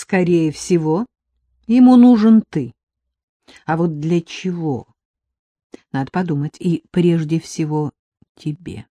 Скорее всего, ему нужен ты. А вот для чего? Надо подумать, и прежде всего тебе.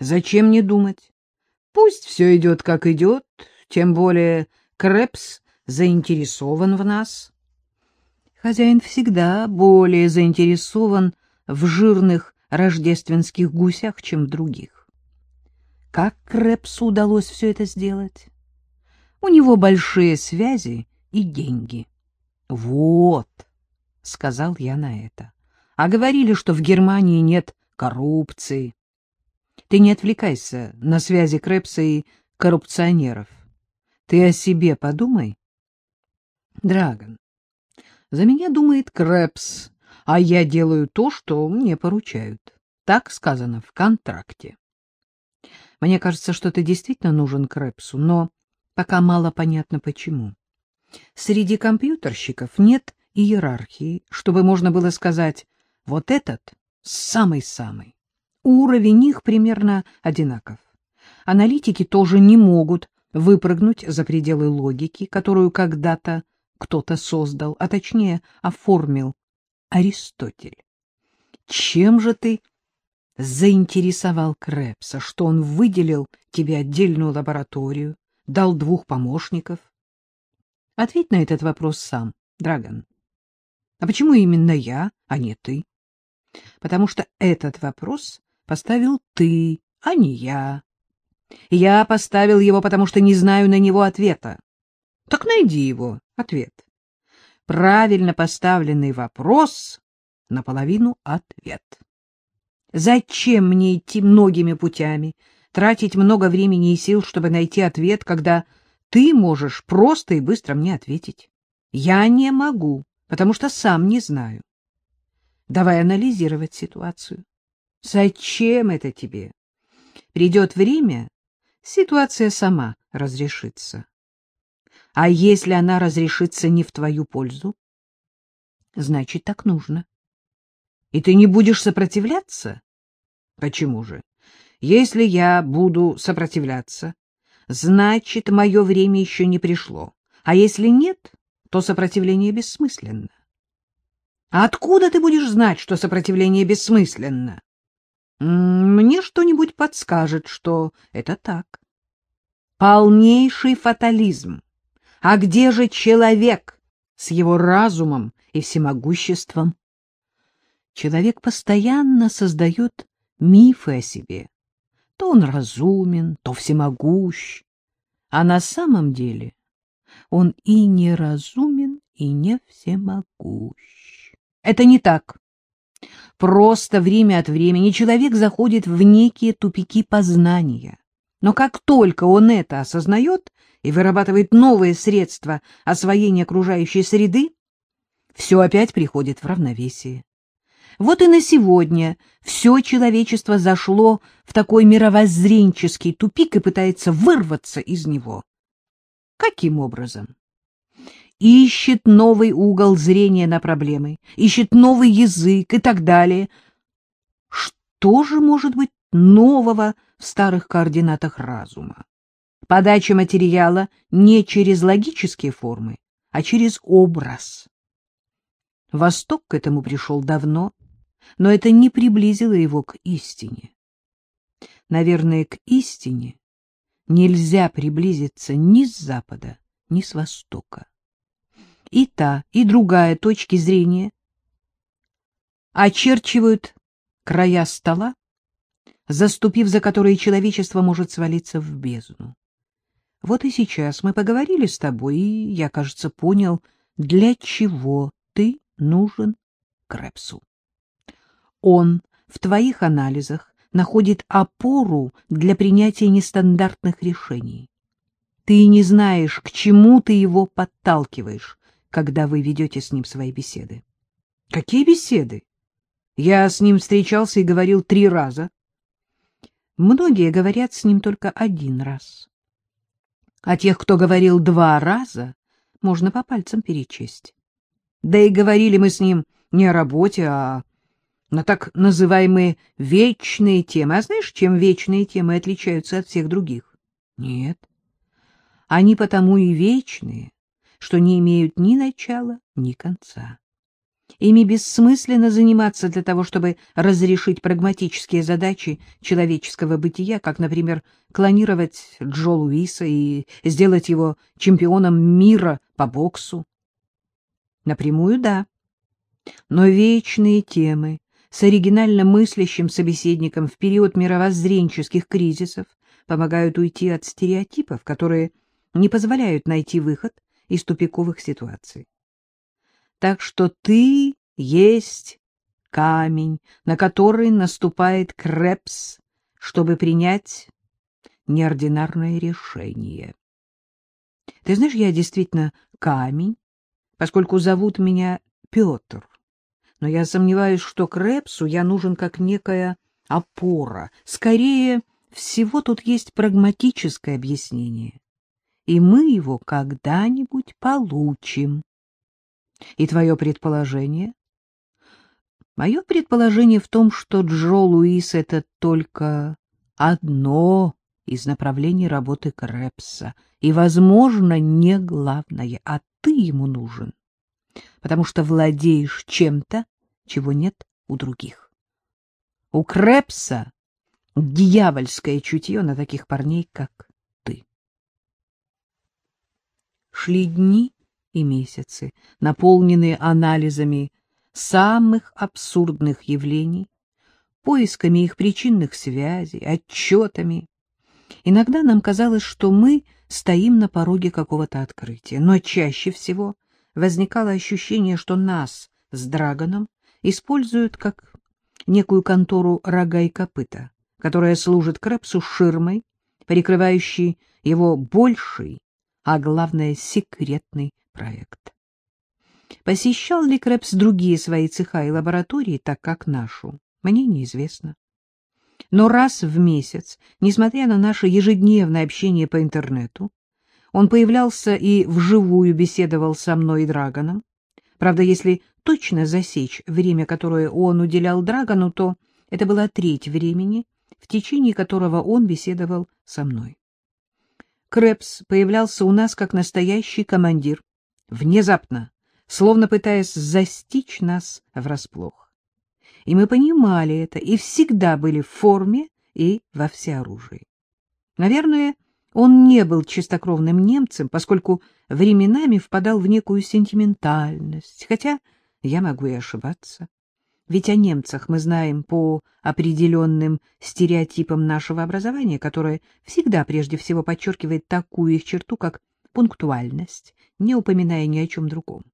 Зачем не думать? Пусть все идет, как идет, тем более Крэпс заинтересован в нас. Хозяин всегда более заинтересован в жирных рождественских гусях, чем в других. Как Крэпсу удалось все это сделать? У него большие связи и деньги. — Вот, — сказал я на это. А говорили, что в Германии нет коррупции. Ты не отвлекайся на связи Крэпса и коррупционеров. Ты о себе подумай. Драгон, за меня думает Крэпс, а я делаю то, что мне поручают. Так сказано в контракте. Мне кажется, что ты действительно нужен Крэпсу, но пока мало понятно почему. Среди компьютерщиков нет иерархии, чтобы можно было сказать «вот этот самый-самый». Уровень их примерно одинаков. Аналитики тоже не могут выпрыгнуть за пределы логики, которую когда-то кто-то создал, а точнее оформил Аристотель. Чем же ты заинтересовал Крепса, что он выделил тебе отдельную лабораторию, дал двух помощников? Ответь на этот вопрос сам, Драгон. А почему именно я, а не ты? Потому что этот вопрос поставил ты, а не я. Я поставил его, потому что не знаю на него ответа. Так найди его, ответ. Правильно поставленный вопрос — наполовину ответ. Зачем мне идти многими путями, тратить много времени и сил, чтобы найти ответ, когда ты можешь просто и быстро мне ответить? Я не могу, потому что сам не знаю. Давай анализировать ситуацию. Зачем это тебе? Придет время, ситуация сама разрешится. А если она разрешится не в твою пользу? Значит, так нужно. И ты не будешь сопротивляться? Почему же? Если я буду сопротивляться, значит, мое время еще не пришло. А если нет, то сопротивление бессмысленно. А откуда ты будешь знать, что сопротивление бессмысленно? Мне что-нибудь подскажет, что это так. Полнейший фатализм. А где же человек с его разумом и всемогуществом? Человек постоянно создает мифы о себе. То он разумен, то всемогущ. А на самом деле он и не разумен, и не всемогущ. Это не так. Просто время от времени человек заходит в некие тупики познания. Но как только он это осознает и вырабатывает новые средства освоения окружающей среды, все опять приходит в равновесие. Вот и на сегодня все человечество зашло в такой мировоззренческий тупик и пытается вырваться из него. Каким образом? ищет новый угол зрения на проблемы, ищет новый язык и так далее. Что же может быть нового в старых координатах разума? Подача материала не через логические формы, а через образ. Восток к этому пришел давно, но это не приблизило его к истине. Наверное, к истине нельзя приблизиться ни с запада, ни с востока и та, и другая точки зрения очерчивают края стола, заступив за которые человечество может свалиться в бездну. Вот и сейчас мы поговорили с тобой, и я, кажется, понял, для чего ты нужен Крепсу. Он в твоих анализах находит опору для принятия нестандартных решений. Ты не знаешь, к чему ты его подталкиваешь, когда вы ведете с ним свои беседы. — Какие беседы? Я с ним встречался и говорил три раза. Многие говорят с ним только один раз. А тех, кто говорил два раза, можно по пальцам перечесть. Да и говорили мы с ним не о работе, а на так называемые вечные темы. А знаешь, чем вечные темы отличаются от всех других? Нет. Они потому и вечные, что не имеют ни начала, ни конца. Ими бессмысленно заниматься для того, чтобы разрешить прагматические задачи человеческого бытия, как, например, клонировать Джо Луиса и сделать его чемпионом мира по боксу. Напрямую — да. Но вечные темы с оригинально мыслящим собеседником в период мировоззренческих кризисов помогают уйти от стереотипов, которые не позволяют найти выход из тупиковых ситуаций. Так что ты есть камень, на который наступает Крепс, чтобы принять неординарное решение. Ты знаешь, я действительно камень, поскольку зовут меня Петр. Но я сомневаюсь, что Крепсу я нужен как некая опора. Скорее всего, тут есть прагматическое объяснение, и мы его когда-нибудь получим. И твое предположение? Мое предположение в том, что Джо Луис — это только одно из направлений работы Крэпса, и, возможно, не главное, а ты ему нужен, потому что владеешь чем-то, чего нет у других. У Крэпса дьявольское чутье на таких парней, как ты. Шли дни и месяцы, наполненные анализами самых абсурдных явлений, поисками их причинных связей, отчетами. Иногда нам казалось, что мы стоим на пороге какого-то открытия, но чаще всего возникало ощущение, что нас с Драгоном используют как некую контору рога и копыта, которая служит Крэпсу ширмой, перекрывающей его больший, а главное секретный проект. Посещал ли Крэпс другие свои цеха и лаборатории, так как нашу, мне неизвестно. Но раз в месяц, несмотря на наше ежедневное общение по интернету, он появлялся и вживую беседовал со мной и Драгоном. Правда, если точно засечь время, которое он уделял Драгону, то это была треть времени, в течение которого он беседовал со мной. Крэпс появлялся у нас как настоящий командир, внезапно, словно пытаясь застичь нас врасплох. И мы понимали это, и всегда были в форме и во всеоружии. Наверное, он не был чистокровным немцем, поскольку временами впадал в некую сентиментальность, хотя я могу и ошибаться. Ведь о немцах мы знаем по определенным стереотипам нашего образования, которое всегда прежде всего подчеркивает такую их черту, как пунктуальность, не упоминая ни о чем другом.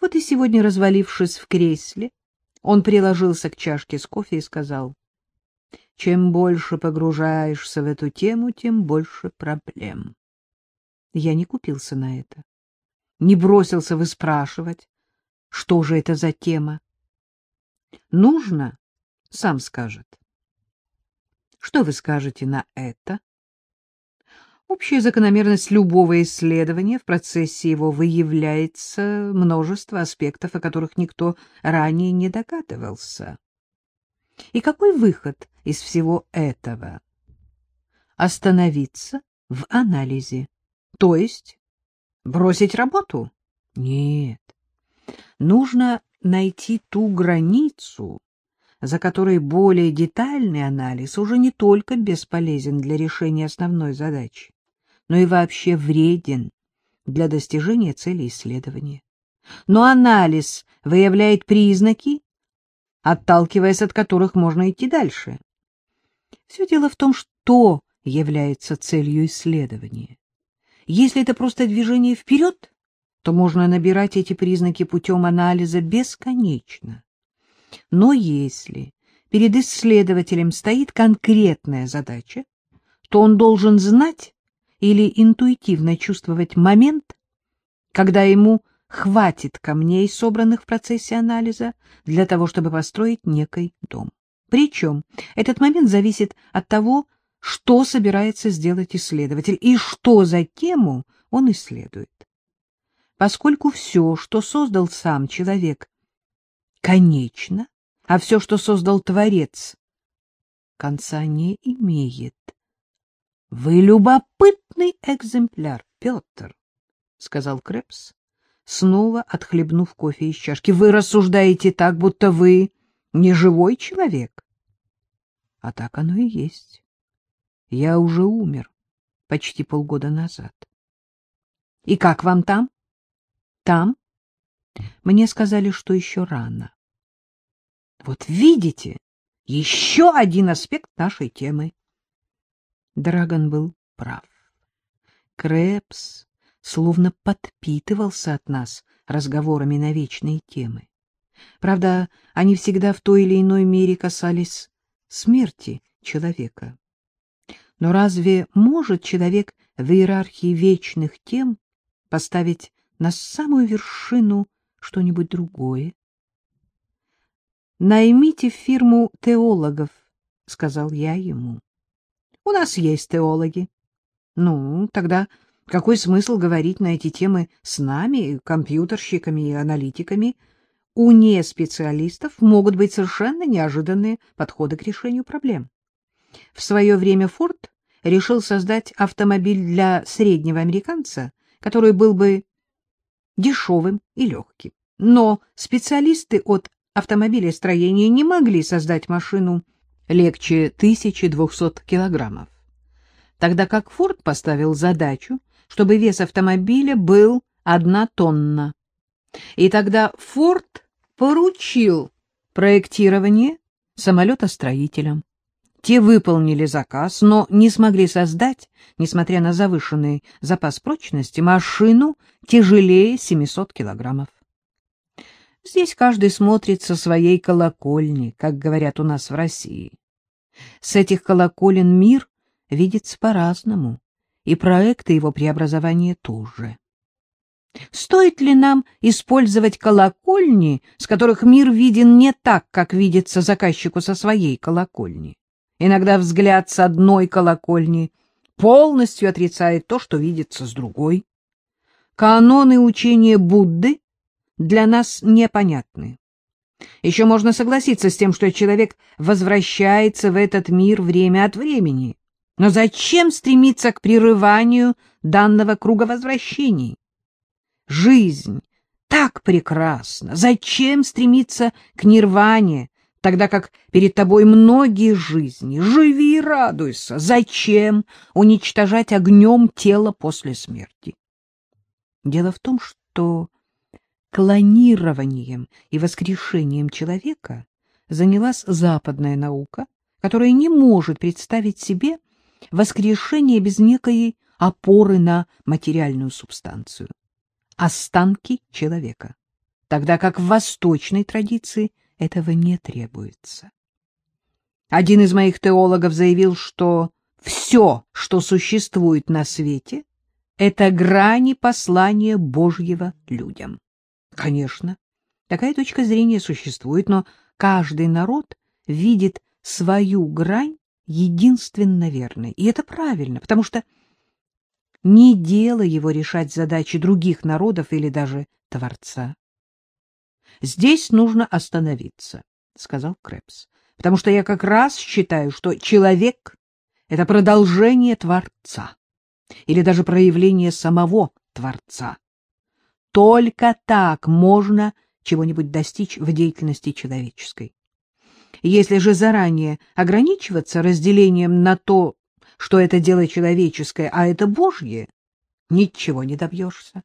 Вот и сегодня, развалившись в кресле, он приложился к чашке с кофе и сказал, «Чем больше погружаешься в эту тему, тем больше проблем». Я не купился на это, не бросился выспрашивать, что же это за тема. Нужно, сам скажет. Что вы скажете на это? Общая закономерность любого исследования, в процессе его выявляется множество аспектов, о которых никто ранее не догадывался. И какой выход из всего этого? Остановиться в анализе, то есть бросить работу? Нет. Нужно найти ту границу, за которой более детальный анализ уже не только бесполезен для решения основной задачи, но и вообще вреден для достижения цели исследования. Но анализ выявляет признаки, отталкиваясь от которых можно идти дальше. Все дело в том, что является целью исследования. Если это просто движение вперед, то можно набирать эти признаки путем анализа бесконечно. Но если перед исследователем стоит конкретная задача, то он должен знать, или интуитивно чувствовать момент, когда ему хватит камней, собранных в процессе анализа, для того, чтобы построить некий дом. Причем этот момент зависит от того, что собирается сделать исследователь и что за тему он исследует. Поскольку все, что создал сам человек, конечно, а все, что создал Творец, конца не имеет. — Вы любопытный экземпляр, Петр, — сказал Крепс, снова отхлебнув кофе из чашки. — Вы рассуждаете так, будто вы не живой человек. А так оно и есть. Я уже умер почти полгода назад. — И как вам там? — Там? Мне сказали, что еще рано. — Вот видите, еще один аспект нашей темы. Драгон был прав. Крепс словно подпитывался от нас разговорами на вечные темы. Правда, они всегда в той или иной мере касались смерти человека. Но разве может человек в иерархии вечных тем поставить на самую вершину что-нибудь другое? «Наймите фирму теологов», — сказал я ему. У нас есть теологи. Ну, тогда какой смысл говорить на эти темы с нами, компьютерщиками и аналитиками? У неспециалистов могут быть совершенно неожиданные подходы к решению проблем. В свое время Форд решил создать автомобиль для среднего американца, который был бы дешевым и легким. Но специалисты от автомобилестроения не могли создать машину легче 1200 килограммов, тогда как Форд поставил задачу, чтобы вес автомобиля был одна тонна. И тогда Форд поручил проектирование самолетостроителям. Те выполнили заказ, но не смогли создать, несмотря на завышенный запас прочности, машину тяжелее 700 килограммов. Здесь каждый смотрит со своей колокольни, как говорят у нас в России. С этих колоколен мир видится по-разному, и проекты его преобразования тоже. Стоит ли нам использовать колокольни, с которых мир виден не так, как видится заказчику со своей колокольни? Иногда взгляд с одной колокольни полностью отрицает то, что видится с другой. Каноны учения Будды для нас непонятны. Еще можно согласиться с тем, что человек возвращается в этот мир время от времени. Но зачем стремиться к прерыванию данного круга возвращений? Жизнь так прекрасна. Зачем стремиться к нирване, тогда как перед тобой многие жизни? Живи и радуйся. Зачем уничтожать огнем тело после смерти? Дело в том, что клонированием и воскрешением человека занялась западная наука, которая не может представить себе воскрешение без некой опоры на материальную субстанцию, останки человека, тогда как в восточной традиции этого не требуется. Один из моих теологов заявил, что все, что существует на свете, это грани послания Божьего людям. Конечно, такая точка зрения существует, но каждый народ видит свою грань единственно верной. И это правильно, потому что не дело его решать задачи других народов или даже Творца. «Здесь нужно остановиться», — сказал Крепс, «потому что я как раз считаю, что человек — это продолжение Творца или даже проявление самого Творца. Только так можно чего-нибудь достичь в деятельности человеческой. Если же заранее ограничиваться разделением на то, что это дело человеческое, а это Божье, ничего не добьешься.